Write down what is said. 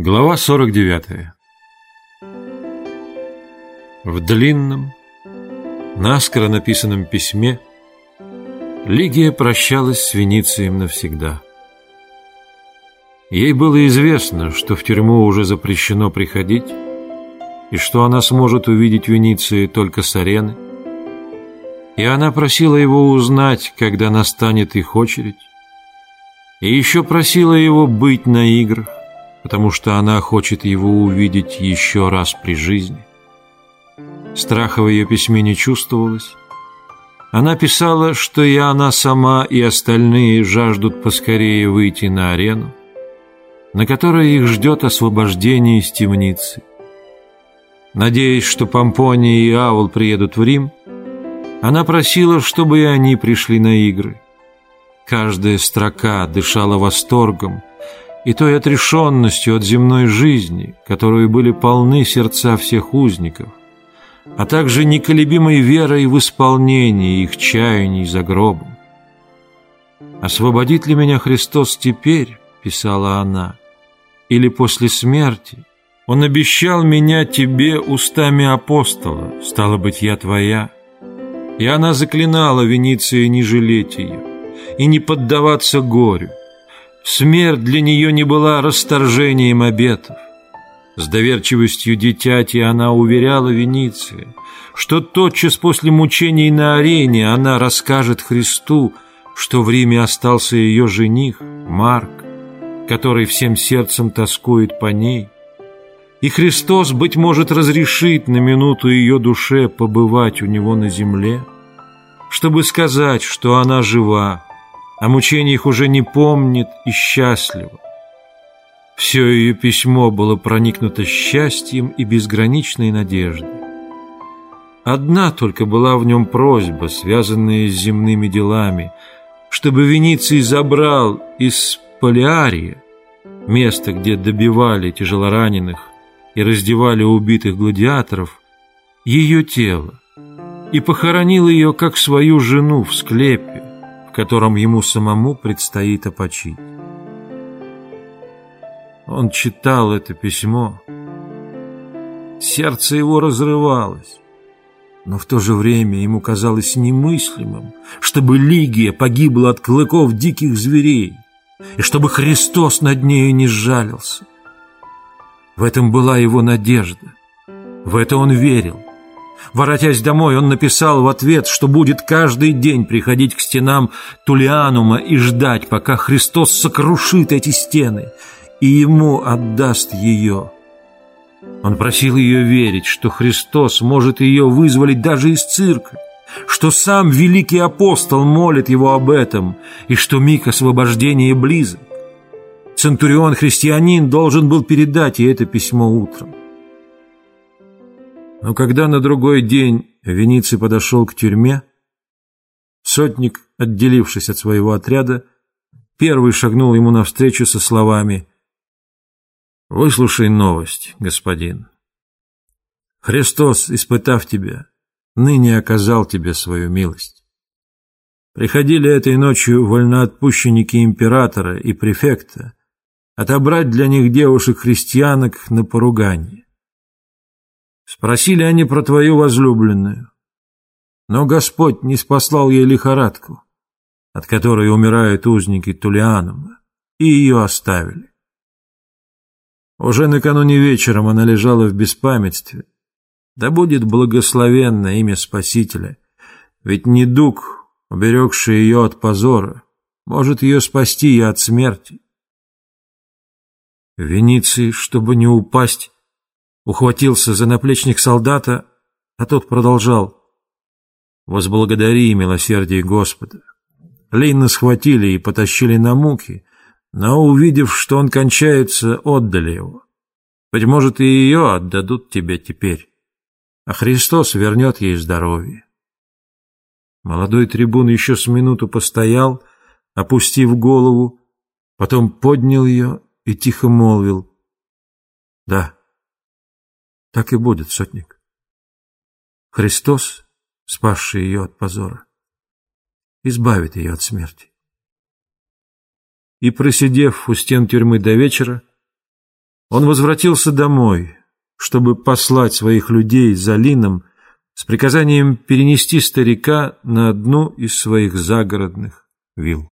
Глава 49 В длинном, наскоро написанном письме Лигия прощалась с Веницием навсегда. Ей было известно, что в тюрьму уже запрещено приходить, и что она сможет увидеть Вениции только с арены. И она просила его узнать, когда настанет их очередь, и еще просила его быть на играх, потому что она хочет его увидеть еще раз при жизни. Страха в ее письме не чувствовалось. Она писала, что и она сама, и остальные жаждут поскорее выйти на арену, на которой их ждет освобождение из темницы. Надеясь, что Помпония и Аул приедут в Рим, она просила, чтобы и они пришли на игры. Каждая строка дышала восторгом, и той отрешенностью от земной жизни, которой были полны сердца всех узников, а также неколебимой верой в исполнение их чаяний за гробом. «Освободит ли меня Христос теперь?» — писала она. «Или после смерти? Он обещал меня тебе устами апостола, стало быть, я твоя». И она заклинала Венеции не жалеть ее и не поддаваться горю, Смерть для нее не была расторжением обетов. С доверчивостью дитяти она уверяла Вениции, что тотчас после мучений на арене она расскажет Христу, что в Риме остался ее жених, Марк, который всем сердцем тоскует по ней. И Христос, быть может, разрешит на минуту ее душе побывать у него на земле, чтобы сказать, что она жива, о мучениях уже не помнит и счастлива. Все ее письмо было проникнуто счастьем и безграничной надеждой. Одна только была в нем просьба, связанная с земными делами, чтобы Вениций забрал из Полиария, место, где добивали тяжелораненых и раздевали убитых гладиаторов, ее тело и похоронил ее как свою жену в склепе, котором ему самому предстоит опочить. Он читал это письмо. Сердце его разрывалось. Но в то же время ему казалось немыслимым, чтобы Лигия погибла от клыков диких зверей, и чтобы Христос над нею не сжалился. В этом была его надежда. В это он верил. Воротясь домой, он написал в ответ, что будет каждый день приходить к стенам Тулианума и ждать, пока Христос сокрушит эти стены и ему отдаст ее. Он просил ее верить, что Христос может ее вызволить даже из цирка, что сам великий апостол молит его об этом и что миг освобождения близок. Центурион-христианин должен был передать ей это письмо утром. Но когда на другой день Вениций подошел к тюрьме, сотник, отделившись от своего отряда, первый шагнул ему навстречу со словами «Выслушай новость, господин. Христос, испытав тебя, ныне оказал тебе свою милость. Приходили этой ночью вольноотпущенники императора и префекта отобрать для них девушек-христианок на поругание. Спросили они про твою возлюбленную. Но Господь не спаслал ей лихорадку, от которой умирают узники Тулианума, и ее оставили. Уже накануне вечером она лежала в беспамятстве. Да будет благословенно имя Спасителя, ведь недуг, уберегший ее от позора, может ее спасти и от смерти. Венеции, чтобы не упасть, ухватился за наплечник солдата, а тот продолжал. «Возблагодари милосердие Господа». Лейна схватили и потащили на муки, но, увидев, что он кончается, отдали его. Быть может, и ее отдадут тебе теперь, а Христос вернет ей здоровье. Молодой трибун еще с минуту постоял, опустив голову, потом поднял ее и тихо молвил. «Да, так и будет, сотник. Христос, спасший ее от позора, избавит ее от смерти. И, просидев у стен тюрьмы до вечера, Он возвратился домой, чтобы послать своих людей за Лином с приказанием перенести старика на одну из своих загородных вилл.